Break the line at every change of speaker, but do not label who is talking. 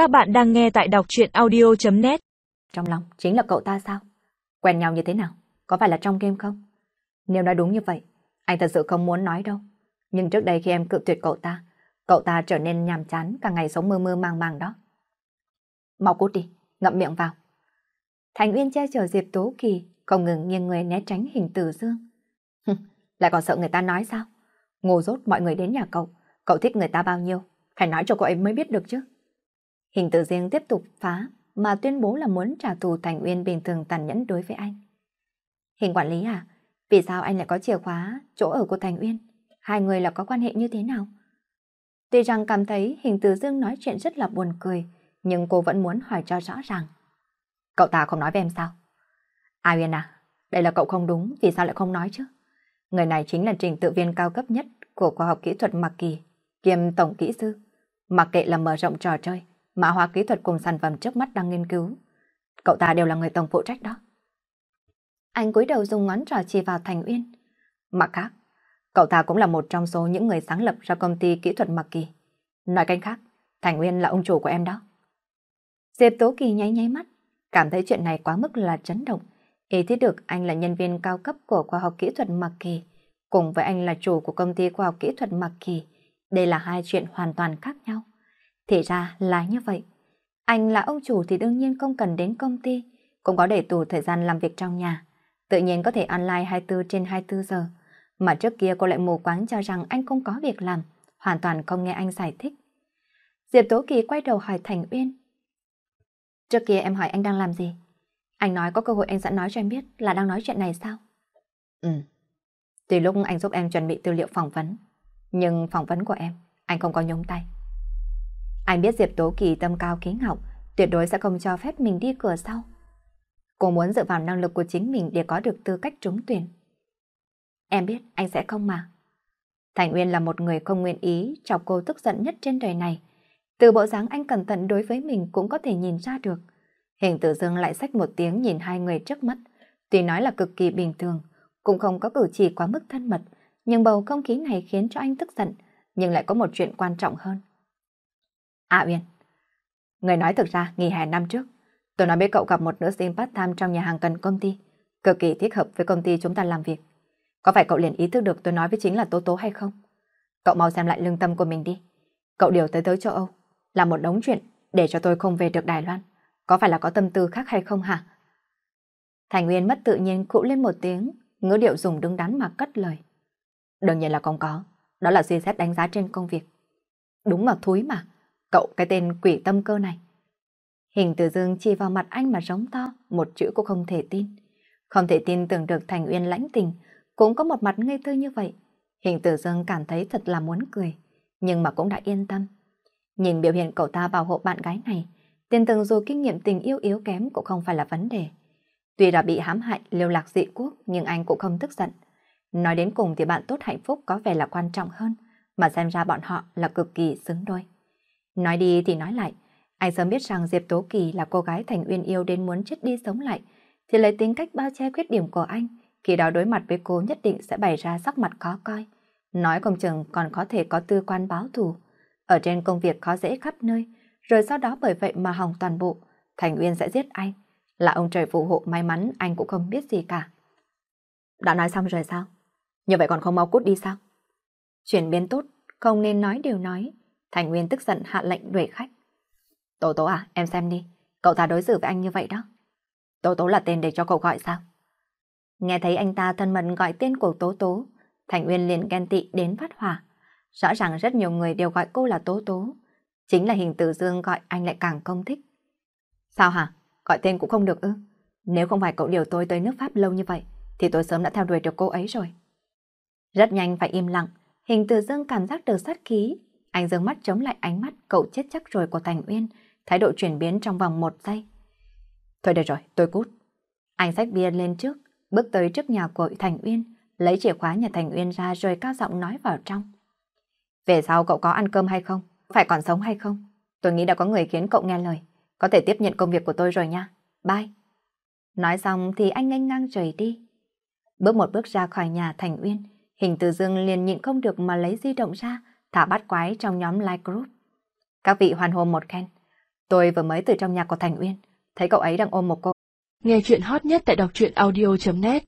Các bạn đang nghe tại đọc chuyện audio.net
Trong lòng chính là cậu ta sao? Quen nhau như thế nào? Có phải là trong game không? Nếu nói đúng như vậy, anh thật sự không muốn nói đâu. Nhưng trước đây khi em cự tuyệt cậu ta, cậu ta trở nên nhàm chán cả ngày sống mơ mơ màng màng đó. Mau cút đi, ngậm miệng vào. Thành Uyên che chở Diệp Tố Kỳ, không ngừng nghiêng người né tránh hình tử dương. Lại còn sợ người ta nói sao? Ngô rốt mọi người đến nhà cậu, cậu thích người ta bao nhiêu, phải nói cho cô ấy mới biết được chứ. Hình tự riêng tiếp tục phá, mà tuyên bố là muốn trả thù Thành Uyên bình thường tàn nhẫn đối với anh. Hình quản lý à, vì sao anh lại có chìa khóa chỗ ở của Thành Uyên? Hai người là có quan hệ như thế nào? Tuy rằng cảm thấy hình tử dương nói chuyện rất là buồn cười, nhưng cô vẫn muốn hỏi cho rõ ràng. Cậu ta không nói với em sao? A Uyên à, đây là cậu không đúng, vì sao lại không nói chứ? Người này chính là trình tự viên cao cấp nhất của khoa học kỹ thuật Mạc Kỳ, kiêm tổng kỹ sư. Mặc kệ là mở rộng trò chơi, mã hóa kỹ thuật cùng sản phẩm trước mắt đang nghiên cứu. Cậu ta đều là người tổng phụ trách đó. Anh cúi đầu dùng ngón trỏ chỉ vào Thành Uyên. Mặt khác, cậu ta cũng là một trong số những người sáng lập ra công ty kỹ thuật Mặc Kỳ. Nói cách khác, Thành Uyên là ông chủ của em đó. Diệp Tố Kỳ nháy nháy mắt, cảm thấy chuyện này quá mức là chấn động. Ý thiết được anh là nhân viên cao cấp của khoa học kỹ thuật Mặc Kỳ, cùng với anh là chủ của công ty khoa học kỹ thuật Mặc Kỳ. Đây là hai chuyện hoàn toàn khác nhau. Thì ra là như vậy. Anh là ông chủ thì đương nhiên không cần đến công ty, cũng có để tù thời gian làm việc trong nhà. Tự nhiên có thể online 24 trên 24 giờ. Mà trước kia cô lại mù quáng cho rằng anh không có việc làm, hoàn toàn không nghe anh giải thích. Diệp Tố Kỳ quay đầu hỏi Thành Uyên. Trước kia em hỏi anh đang làm gì? Anh nói có cơ hội anh sẽ nói cho em biết là đang nói chuyện này sao? Ừ. Từ lúc anh giúp em chuẩn bị tư liệu phỏng vấn, nhưng phỏng vấn của em, anh không có nhúng tay. Anh biết Diệp Tố Kỳ tâm cao kính học, tuyệt đối sẽ không cho phép mình đi cửa sau. Cô muốn dựa vào năng lực của chính mình để có được tư cách trúng tuyển. Em biết anh sẽ không mà. Thành Uyên là một người không nguyện ý chọc cô tức giận nhất trên đời này. Từ bộ dáng anh cẩn thận đối với mình cũng có thể nhìn ra được. Hình tử dương lại sách một tiếng nhìn hai người trước mắt. Tuy nói là cực kỳ bình thường, cũng không có cử chỉ quá mức thân mật, nhưng bầu không khí này khiến cho anh tức giận, nhưng lại có một chuyện quan trọng hơn. À Uyên, người nói thực ra nghỉ hè năm trước, tôi nói với cậu gặp một nữ sinh part-time trong nhà hàng cần công ty, cực kỳ thích hợp với công ty chúng ta làm việc. Có phải cậu liền ý thức được tôi nói với chính là Tố Tố hay không? Cậu mau xem lại lương tâm của mình đi. Cậu điều tới tới châu Âu, là một đống chuyện để cho tôi không về được Đài Loan. Có phải là có tâm tư khác hay không hả? Thành Nguyên mất tự nhiên cụ lên một tiếng, ngữ điệu dùng đứng đắn mà cất lời. Đương nhiên là không có, đó là suy xét đánh giá trên công việc. Đúng mà thúi mà, cậu cái tên quỷ tâm cơ này. Hình từ dương chỉ vào mặt anh mà giống to, một chữ cũng không thể tin. Không thể tin tưởng được Thành Uyên lãnh tình, cũng có một mặt ngây thơ như vậy. Hình tử dương cảm thấy thật là muốn cười, nhưng mà cũng đã yên tâm. Nhìn biểu hiện cậu ta bảo hộ bạn gái này, tiền từng dù kinh nghiệm tình yêu yếu kém cũng không phải là vấn đề. Tuy đã bị hãm hại liều lạc dị quốc nhưng anh cũng không tức giận. Nói đến cùng thì bạn tốt hạnh phúc có vẻ là quan trọng hơn, mà xem ra bọn họ là cực kỳ xứng đôi. Nói đi thì nói lại, anh sớm biết rằng Diệp Tố Kỳ là cô gái Thành Uyên yêu đến muốn chết đi sống lại, thì lấy tính cách bao che khuyết điểm của anh, khi đó đối mặt với cô nhất định sẽ bày ra sắc mặt khó coi. Nói công chừng còn có thể có tư quan báo thù. Ở trên công việc khó dễ khắp nơi, rồi sau đó bởi vậy mà hỏng toàn bộ, Thành Uyên sẽ giết anh. Là ông trời phù hộ may mắn anh cũng không biết gì cả. Đã nói xong rồi sao? Như vậy còn không mau cút đi sao? Chuyển biến tốt, không nên nói điều nói. Thành Nguyên tức giận hạ lệnh đuổi khách. Tố tố à, em xem đi. Cậu ta đối xử với anh như vậy đó. Tố tố là tên để cho cậu gọi sao? Nghe thấy anh ta thân mật gọi tên của tố tố, Thành Nguyên liền ghen tị đến phát hỏa. Rõ ràng rất nhiều người đều gọi cô là tố tố. Chính là hình tử dương gọi anh lại càng công thích. Sao hả? Gọi tên cũng không được ư? Nếu không phải cậu điều tôi tới nước Pháp lâu như vậy, thì tôi sớm đã theo đuổi được cô ấy rồi. Rất nhanh phải im lặng, hình tử dương cảm giác được sát khí. Anh dương mắt chống lại ánh mắt cậu chết chắc rồi của Thành Uyên, thái độ chuyển biến trong vòng một giây. Thôi được rồi, tôi cút. Anh xách bia lên trước, bước tới trước nhà của Thành Uyên, lấy chìa khóa nhà Thành Uyên ra rồi cao giọng nói vào trong. Về sau cậu có ăn cơm hay không? Phải còn sống hay không? Tôi nghĩ đã có người khiến cậu nghe lời. Có thể tiếp nhận công việc của tôi rồi nha. Bye. Nói xong thì anh nhanh ngang rời đi. Bước một bước ra khỏi nhà Thành Uyên, hình từ dương liền nhịn không được mà lấy di động ra, thả bắt quái trong nhóm like group. Các vị hoàn hồn một khen. Tôi vừa mới từ trong nhà của Thành Uyên, thấy cậu ấy đang ôm một cô.
Nghe chuyện hot nhất tại đọc truyện audio.net